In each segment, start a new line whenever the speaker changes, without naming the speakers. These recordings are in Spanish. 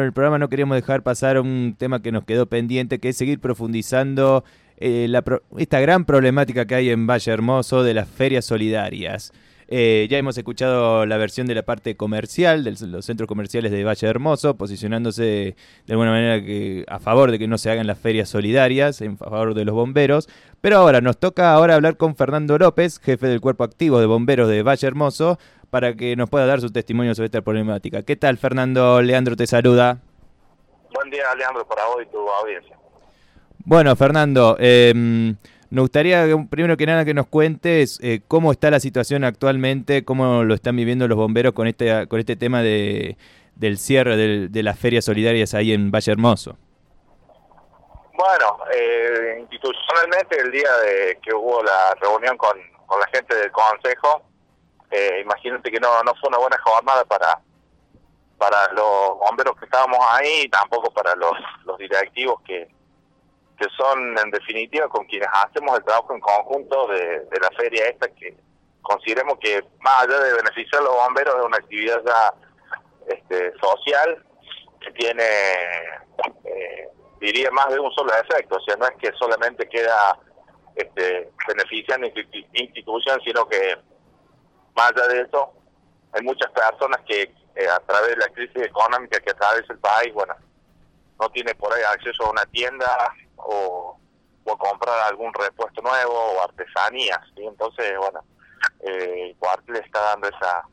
En el programa no queríamos dejar pasar un tema que nos quedó pendiente, que es seguir profundizando eh, esta gran problemática que hay en Valle Hermoso de las ferias solidarias. Eh, ya hemos escuchado la versión de la parte comercial, de los centros comerciales de Valle Hermoso, posicionándose de alguna manera que, a favor de que no se hagan las ferias solidarias, en favor de los bomberos. Pero ahora nos toca ahora hablar con Fernando López, jefe del cuerpo activo de bomberos de Valle Hermoso, para que nos pueda dar su testimonio sobre esta problemática. ¿Qué tal, Fernando? Leandro te saluda.
Buen día, Leandro, para hoy tu audiencia.
Bueno, Fernando, eh, nos gustaría, primero que nada, que nos cuentes eh, cómo está la situación actualmente, cómo lo están viviendo los bomberos con este, con este tema de, del cierre de, las ferias solidarias ahí en Valle Hermoso.
Bueno, eh, institucionalmente el día de que hubo la reunión con, la gente del consejo, eh, imagínate que no, no fue una buena jornada para para los bomberos que estábamos ahí, tampoco para los directivos que, que son en definitiva con quienes hacemos el trabajo en conjunto de, la feria esta que consideremos que más allá de beneficiar a los bomberos es una actividad ya este, social que tiene eh, diría más de un solo efecto, o sea, no es que solamente queda este, beneficiando institución, sino que más allá de eso, hay muchas personas que eh, a través de la crisis económica que atraviesa el país, bueno, no tiene por ahí acceso a una tienda o, o comprar algún repuesto nuevo o artesanías. y Entonces, bueno, eh, el cuartel está dando esa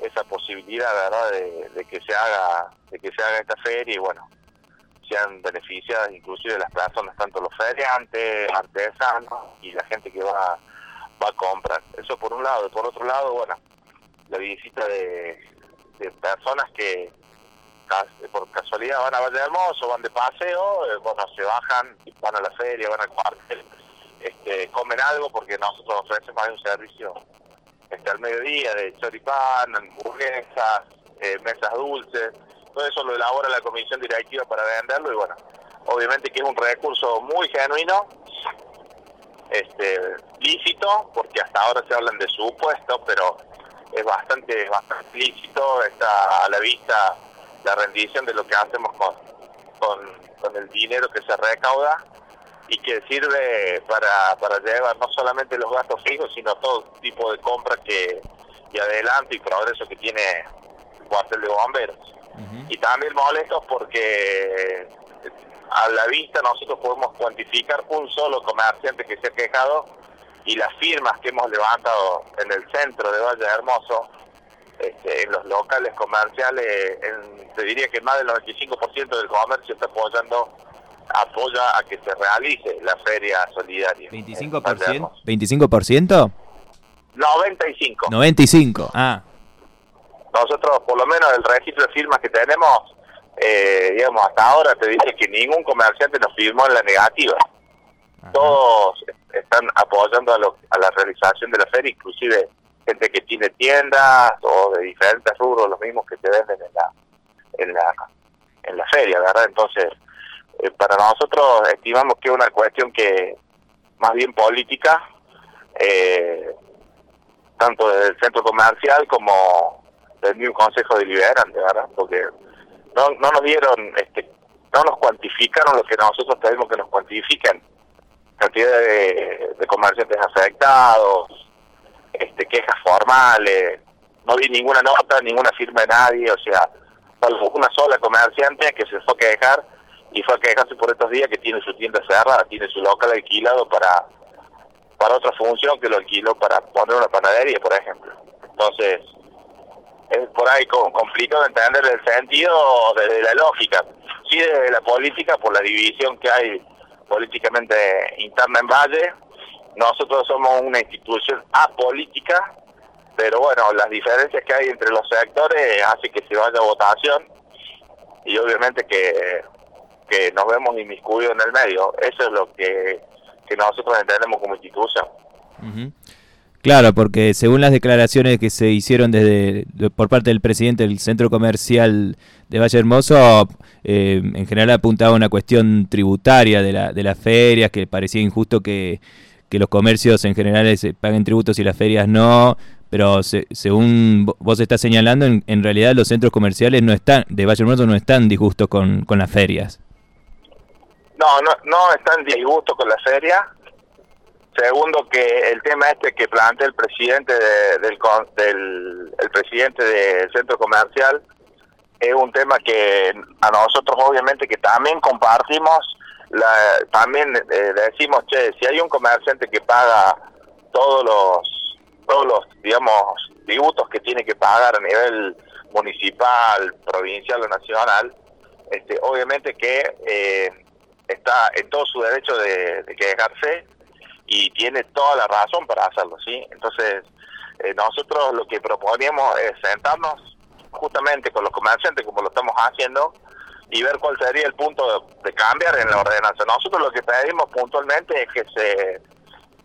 esa posibilidad verdad de, que se haga de que se haga esta feria y bueno sean beneficiadas inclusive las personas tanto los feriantes artesanos y la gente que va va a comprar. Eso por un lado. Por otro lado bueno la visita de, de personas que por casualidad van a Valle Hermoso, van de paseo, eh, bueno, se bajan, van a la feria, van al cuartel, este, comen algo porque nosotros ofrecemos un servicio este, al mediodía de choripán, hamburguesas, eh, mesas dulces, todo eso lo elabora la comisión directiva para venderlo y bueno, obviamente que es un recurso muy genuino, este lícito, porque hasta ahora se hablan de supuesto, pero es bastante, bastante lícito, está a la vista la rendición de lo que hacemos con, con, el dinero que se recauda y que sirve para, para llevar no solamente los gastos fijos, sino todo tipo de compras que, y adelanto y progreso que tiene el cuartel de bomberos. Y también molestos porque a la vista nosotros podemos cuantificar un solo comerciante que se ha quejado y las firmas que hemos levantado en el centro de Valle Hermoso este, en los locales comerciales, te diría que más del 95% del comercio está apoyando apoya a que se realice la feria solidaria.
¿25%? ¿25%?
95.
95, ah.
Nosotros, por lo menos el registro de firmas que tenemos, eh, digamos, hasta ahora te dice que ningún comerciante nos firmó en la negativa. Todos están apoyando a, a la realización de la feria, inclusive gente que tiene tiendas o de diferentes rubros, los mismos que se venden en la en la en la feria, ¿verdad? Entonces, eh, para nosotros estimamos que es una cuestión que más bien política, eh, tanto desde el centro comercial como del mismo Consejo Deliberante, ¿verdad? Porque no, no nos dieron, este, no nos cuantificaron lo que nosotros pedimos que nos cuantifiquen, cantidad de, de comerciantes afectados, este, quejas formales, no vi ninguna nota, ninguna firma de nadie, o sea, una sola comerciante que se fue a quejar y fue a quejarse por estos días que tiene su tienda cerrada, tiene su local alquilado para para otra función que lo alquiló para poner una panadería, por ejemplo. Entonces, es por ahí complicado entender el sentido desde la lógica. Sí, desde la política, por la división que hay políticamente interna en Valle, nosotros somos una institución apolítica, pero bueno, las diferencias que hay entre los sectores hace que se vaya a votación y obviamente que, que nos vemos inmiscuidos en el medio. Eso es lo que, que nosotros entendemos como institución.
Claro, porque según las declaraciones que se hicieron desde por parte del presidente del centro comercial de Valle Hermoso, eh, en general apuntaba a una cuestión tributaria de la de las ferias, que parecía injusto que que los comercios en general se paguen tributos y las ferias no, pero según vos estás señalando, en, realidad los centros comerciales no están, de Valle Hermoso no están disgustos con, con las ferias.
No, no, no están disgustos con las ferias. Segundo, que el tema este que plantea el presidente del, del el presidente del centro comercial es un tema que a nosotros obviamente que también compartimos, la, también eh, decimos, che, si hay un comerciante que paga todos los, todos los, digamos, tributos que tiene que pagar a nivel municipal, provincial o nacional, este, obviamente que eh, está en todo su derecho de, de quejarse y tiene toda la razón para hacerlo, ¿sí? Entonces, eh, nosotros lo que proponíamos es sentarnos justamente con los comerciantes como lo estamos haciendo y ver cuál sería el punto de, cambiar en la ordenanza. Nosotros lo que pedimos puntualmente es que se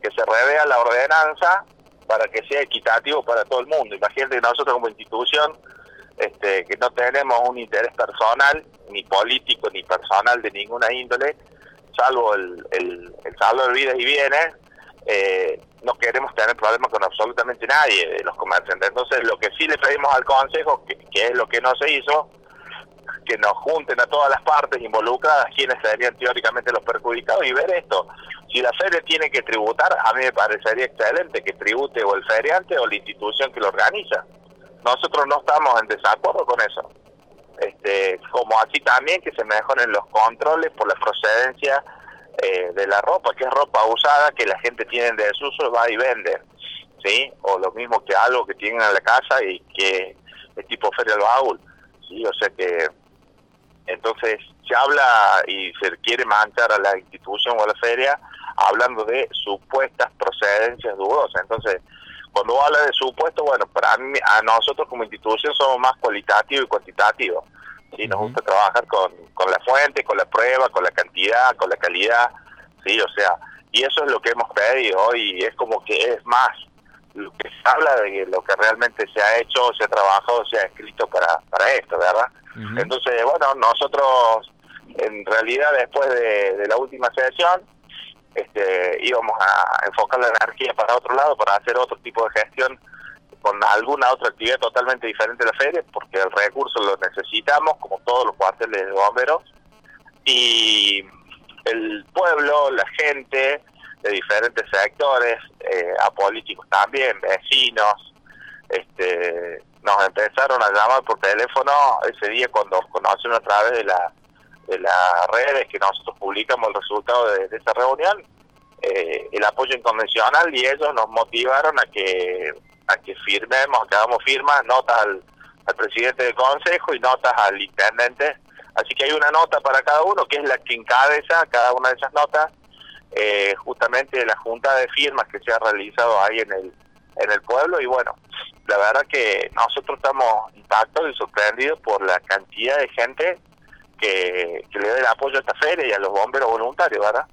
que se revea la ordenanza para que sea equitativo para todo el mundo. Imagínate que nosotros como institución este, que no tenemos un interés personal, ni político, ni personal de ninguna índole, salvo el, el, el saldo de vidas y bienes, eh, no queremos tener problemas con absolutamente nadie de los comerciantes. Entonces, lo que sí le pedimos al Consejo, que, es lo que no se hizo, que nos junten a todas las partes involucradas, quienes serían teóricamente los perjudicados, y ver esto. Si la feria tiene que tributar, a mí me parecería excelente que tribute o el feriante o la institución que lo organiza. Nosotros no estamos en desacuerdo con eso. Este, como así también que se mejoren los controles por la procedencia eh, de la ropa, que es ropa usada que la gente tiene de desuso, va y vende, ¿sí? O lo mismo que algo que tienen en la casa y que es tipo feria del baúl, ¿sí? O sea que entonces se habla y se quiere manchar a la institución o a la feria hablando de supuestas procedencias dudosas. Entonces, cuando habla de supuesto, bueno, para mí, a nosotros como institución somos más cualitativos y cuantitativos. ¿sí? Nos gusta trabajar con, con la fuente, con la prueba, con la cantidad, con la calidad, ¿sí? O sea, y eso es lo que hemos pedido hoy, es como que es más lo que se habla de lo que realmente se ha hecho, se ha trabajado, se ha escrito para, para esto, ¿verdad? Entonces, bueno, nosotros en realidad después de, de la última sesión este, íbamos a enfocar la energía para otro lado, para hacer otro tipo de gestión con alguna otra actividad totalmente diferente de la feria, porque el recurso lo necesitamos, como todos los cuarteles de bomberos, y el pueblo, la gente de diferentes sectores, eh, a políticos también, vecinos, este, nos empezaron a llamar por teléfono ese día cuando conocieron a través de la de las redes que nosotros publicamos el resultado de, esa reunión, eh, el apoyo inconvencional y ellos nos motivaron a que a que firmemos, que hagamos firmas, notas al, presidente del consejo y notas al intendente. Así que hay una nota para cada uno, que es la que encabeza cada una de esas notas, eh, justamente la junta de firmas que se ha realizado ahí en el, en el pueblo. Y bueno, la verdad que nosotros estamos impactados y sorprendidos por la cantidad de gente que, le da el apoyo a esta feria y a los bomberos voluntarios, ¿verdad?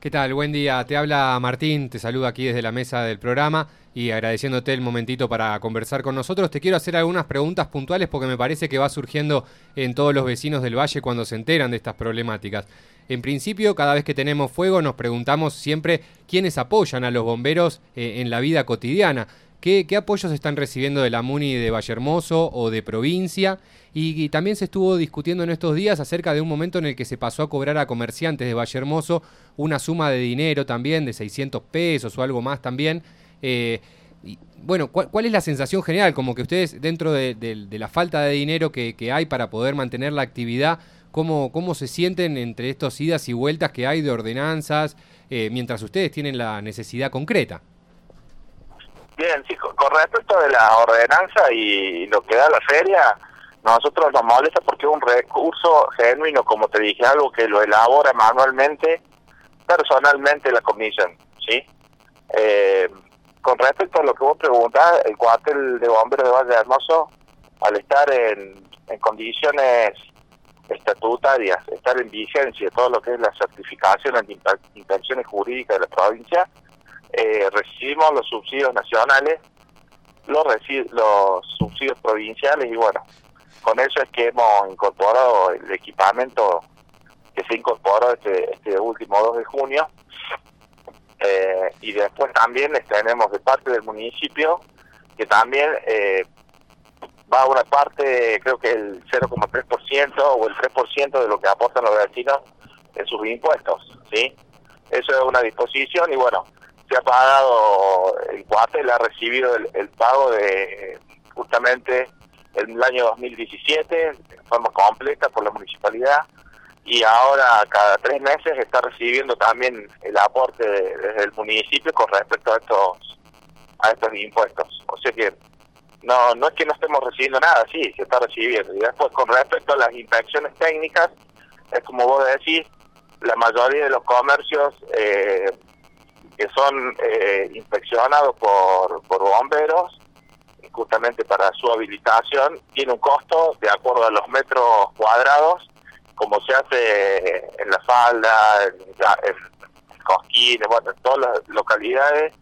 ¿Qué tal? Buen día. Te habla Martín, te saludo aquí desde la mesa del programa y agradeciéndote el momentito para conversar con nosotros. Te quiero hacer algunas preguntas puntuales porque me parece que va surgiendo en todos los vecinos del valle cuando se enteran de estas problemáticas. En principio, cada vez que tenemos fuego nos preguntamos siempre quiénes apoyan a los bomberos eh, en la vida cotidiana. ¿Qué, apoyos están recibiendo de la MUNI de Valle Hermoso o de provincia? Y, también se estuvo discutiendo en estos días acerca de un momento en el que se pasó a cobrar a comerciantes de Valle Hermoso una suma de dinero también, de 600 pesos o algo más también. Eh, bueno, ¿cuál, es la sensación general? Como que ustedes, dentro de, la falta de dinero que, hay para poder mantener la actividad, ¿cómo, cómo se sienten entre estos idas y vueltas que hay de ordenanzas, eh, mientras ustedes tienen la necesidad concreta?
Bien, sí, con, respecto de la ordenanza y lo que da la feria, nosotros nos molesta porque es un recurso genuino, como te dije, algo que lo elabora manualmente, personalmente la comisión, ¿sí? Eh, con respecto a lo que vos preguntás, el cuartel de bomberos de Valle Hermoso, al estar en, en condiciones estatutarias, estar en vigencia todo lo que es la certificación de intenciones jurídicas de la provincia, eh, recibimos los subsidios nacionales, los, los subsidios provinciales y bueno, con eso es que hemos incorporado el equipamiento que se incorporó este, este último 2 de junio. Eh, y después también tenemos de parte del municipio que también eh, va una parte, creo que el 0,3% o el 3% de lo que aportan los vecinos en sus impuestos, ¿sí? Eso es una disposición y bueno, se ha pagado, el cuartel ha recibido el, pago de justamente el año 2017 de forma completa por la municipalidad y ahora cada tres meses está recibiendo también el aporte desde el municipio con respecto a estos a estos impuestos. O sea que no no es que no estemos recibiendo nada, sí, se está recibiendo. Y después con respecto a las inspecciones técnicas, es como vos decís, la mayoría de los comercios eh, que son eh, inspeccionados por, por bomberos, justamente para su habilitación, tiene un costo de acuerdo a los metros cuadrados, como se hace en la falda, en, en Cosquines, bueno, en todas las localidades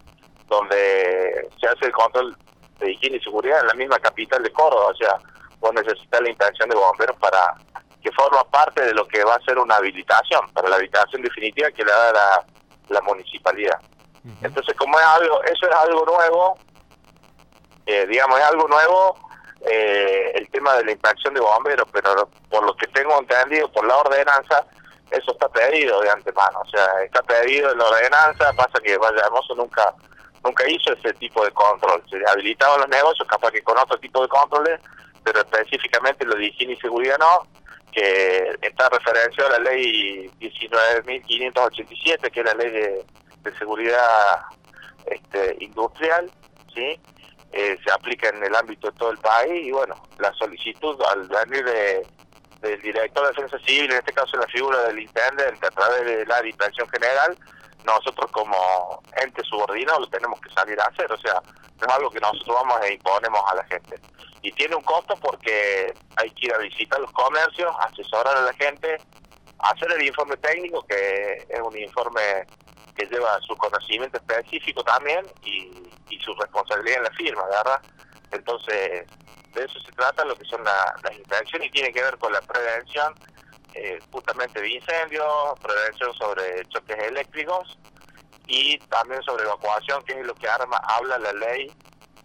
donde se hace el control de higiene y seguridad en la misma capital de Córdoba, o sea, vos necesitas la inspección de bomberos para que forma parte de lo que va a ser una habilitación, para la habilitación definitiva que le da la, la municipalidad. Entonces, como es algo, eso es algo nuevo, eh, digamos, es algo nuevo eh, el tema de la inspección de bomberos, pero por lo que tengo entendido, por la ordenanza, eso está pedido de antemano, o sea, está pedido en la ordenanza, pasa que Valle Hermoso nunca nunca hizo ese tipo de control, se habilitaban los negocios, capaz que con otro tipo de controles, pero específicamente lo de higiene y seguridad no, que está referenciado a la ley 19.587, que es la ley de, seguridad este, industrial, ¿sí? Eh, se aplica en el ámbito de todo el país y bueno, la solicitud al venir de, del director de defensa civil, en este caso la figura del intendente a través de la inspección general, nosotros como ente subordinado lo tenemos que salir a hacer, o sea, es algo que nosotros vamos e imponemos a la gente. Y tiene un costo porque hay que ir a visitar los comercios, asesorar a la gente, hacer el informe técnico, que es un informe que lleva su conocimiento específico también y, su responsabilidad en la firma, ¿verdad? Entonces, de eso se trata lo que son las inspecciones y tiene que ver con la prevención eh, justamente de incendios, prevención sobre choques eléctricos y también sobre evacuación, que es lo que arma, habla la ley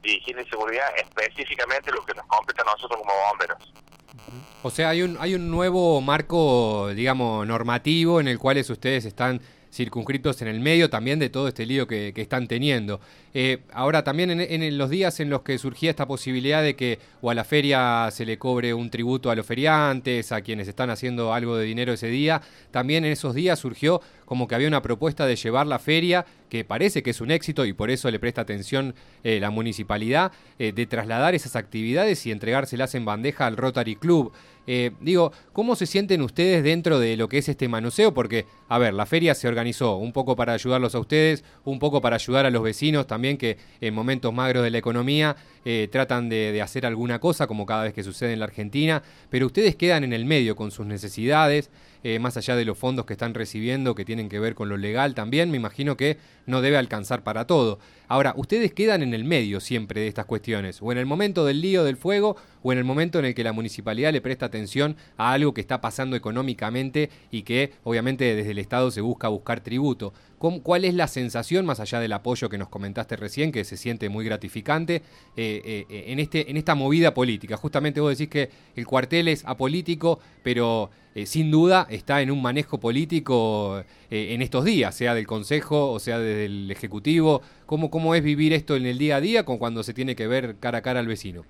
de higiene y seguridad, específicamente lo que nos compete a nosotros como bomberos.
O sea, hay un, hay un nuevo marco, digamos, normativo en el cual ustedes están circunscritos en el medio también de todo este lío que, están teniendo. Eh, ahora, también en, los días en los que surgía esta posibilidad de que o a la feria se le cobre un tributo a los feriantes, a quienes están haciendo algo de dinero ese día, también en esos días surgió como que había una propuesta de llevar la feria, que parece que es un éxito y por eso le presta atención eh, la municipalidad, eh, de trasladar esas actividades y entregárselas en bandeja al Rotary Club. Eh, digo, ¿cómo se sienten ustedes dentro de lo que es este manoseo? Porque, a ver, la feria se organizó un poco para ayudarlos a ustedes, un poco para ayudar a los vecinos también que en momentos magros de la economía tratan de, de hacer alguna cosa, como cada vez que sucede en la Argentina, pero ustedes quedan en el medio con sus necesidades. Eh, más allá de los fondos que están recibiendo, que tienen que ver con lo legal también, me imagino que no debe alcanzar para todo. Ahora, ustedes quedan en el medio siempre de estas cuestiones, o en el momento del lío del fuego, o en el momento en el que la municipalidad le presta atención a algo que está pasando económicamente y que obviamente desde el Estado se busca buscar tributo. ¿Cuál es la sensación, más allá del apoyo que nos comentaste recién, que se siente muy gratificante, eh, eh, en, este, en esta movida política? Justamente vos decís que el cuartel es apolítico, pero eh, sin duda está en un manejo político en estos días, sea del Consejo o sea del Ejecutivo. ¿Cómo, ¿Cómo es vivir esto en el día a día con cuando se tiene que ver cara a cara al vecino?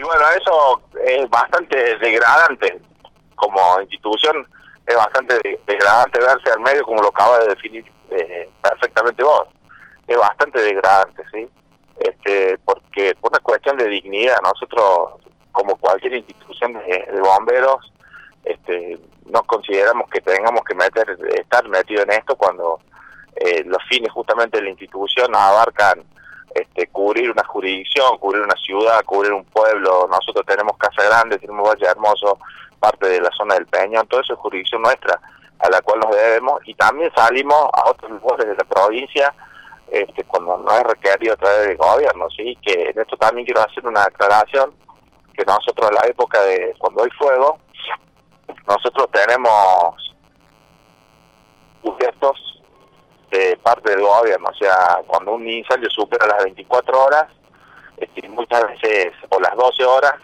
Y bueno, eso es bastante degradante como institución es bastante degradante verse al medio como lo acaba de definir eh, perfectamente vos. Es bastante degradante, ¿sí? Este, porque por una cuestión de dignidad, nosotros, como cualquier institución de, bomberos, este, no consideramos que tengamos que meter estar metido en esto cuando eh, los fines justamente de la institución abarcan este, cubrir una jurisdicción, cubrir una ciudad, cubrir un pueblo. Nosotros tenemos Casa Grande, tenemos Valle Hermoso, parte de la zona del Peñón, todo eso es jurisdicción nuestra a la cual nos debemos y también salimos a otros lugares de la provincia este, cuando no es requerido a través del gobierno, ¿sí? que en esto también quiero hacer una aclaración, que nosotros en la época de cuando hay fuego, nosotros tenemos gestos de parte del gobierno. O sea, cuando un incendio supera las 24 horas, este, muchas veces, o las 12 horas,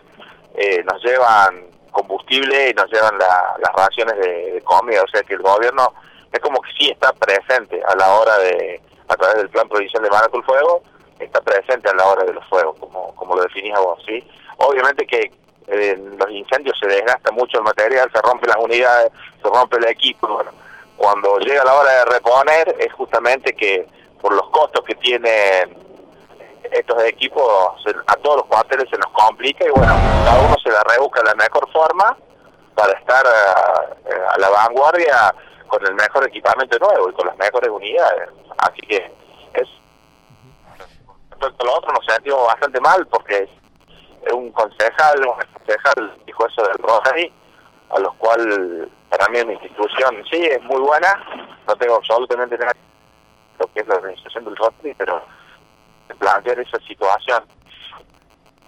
eh, nos llevan combustible y nos llevan las raciones de, comida. O sea que el gobierno es como que sí está presente a la hora de, a través del plan provincial de Maratón Fuego, está presente a la hora de los fuegos, como, como lo definís vos, ¿sí? Obviamente que en los incendios se desgasta mucho el material, se rompen las unidades, se rompe el equipo, bueno, cuando llega la hora de reponer es justamente que por los costos que tienen estos equipos a todos los cuarteles se nos complica y bueno, cada uno se la rebusca la mejor forma para estar eh, a, la vanguardia con el mejor equipamiento nuevo y con las mejores unidades. Así que es respecto a lo otro nos sentimos bastante mal porque es un concejal, un concejal dijo eso del Rosary, a los cuales para mí una institución sí es muy buena, no tengo absolutamente nada lo que es la organización del Rotary, pero plantear esa situación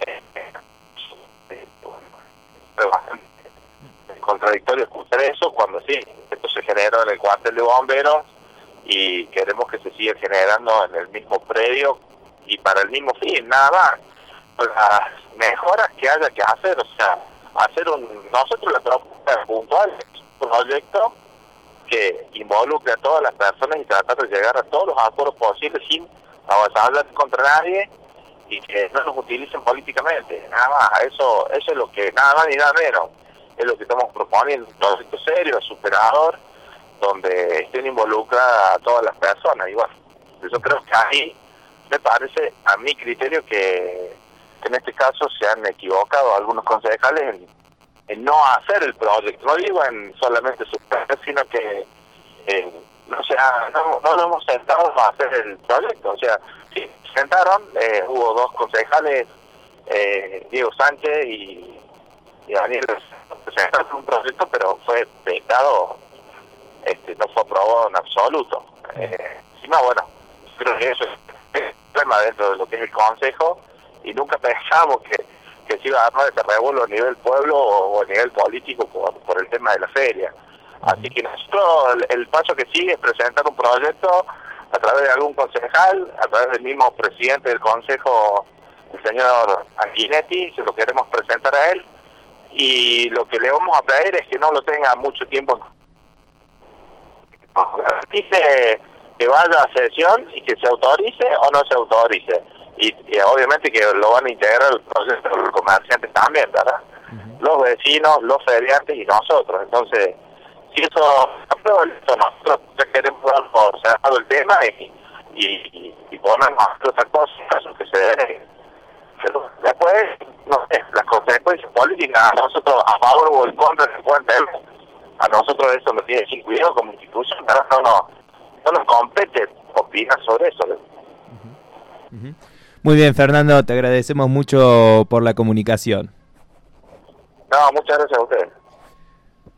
eh, contradictorio escuchar eso cuando sí, esto se generó en el cuartel de bomberos y queremos que se siga generando en el mismo predio y para el mismo fin, nada más. Las mejoras que haya que hacer, o sea, hacer un, nosotros la propuesta puntual un proyecto que involucre a todas las personas y tratar de llegar a todos los acuerdos posibles sin avanzar contra nadie y que no nos utilicen políticamente, nada más, eso, eso es lo que, nada más ni nada menos, es lo que estamos proponiendo, un proyecto serio, superador, donde estén involucradas a todas las personas, y bueno, yo creo que ahí me parece, a mi criterio, que, en este caso se han equivocado algunos concejales en en no hacer el proyecto. No digo en solamente suspender, sino que eh, no, sea, no, no nos hemos sentado a hacer el proyecto. O sea, sí, sentaron, eh, hubo dos concejales, eh, Diego Sánchez y, y Daniel, presentaron un proyecto, pero fue vetado, este, no fue aprobado en absoluto. Eh, encima, bueno, creo que eso es un problema dentro de lo que es el Consejo y nunca pensamos que que se iba a armar ese revuelo a nivel pueblo o, a nivel político por, el tema de la feria. Así que nosotros el, paso que sigue es presentar un proyecto a través de algún concejal, a través del mismo presidente del consejo, el señor Anguinetti, se lo queremos presentar a él y lo que le vamos a pedir es que no lo tenga mucho tiempo. Dice que vaya a sesión y que se autorice o no se autorice y, obviamente que lo van a integrar el proceso los comerciantes también, ¿verdad? Los vecinos, los feriantes y nosotros. Entonces, si eso nosotros queremos dar por cerrado el tema y, y, y ponernos a otra cosa, que se debe. Pero después, no sé, las consecuencias políticas, a nosotros a favor o en contra se pueden A nosotros eso nos tiene que cuidado como institución, no, no, no nos compete opinar sobre eso.
Muy bien, Fernando, te agradecemos mucho por la comunicación.
No, muchas gracias a ustedes.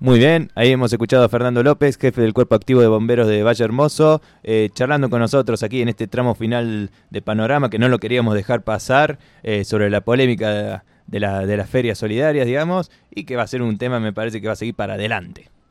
Muy bien, ahí hemos escuchado a Fernando López, jefe del Cuerpo Activo de Bomberos de Valle Hermoso, eh, charlando con nosotros aquí en este tramo final de Panorama, que no lo queríamos dejar pasar, eh, sobre la polémica de, la, de las ferias solidarias, digamos, y que va a ser un tema, me parece que va a seguir para adelante.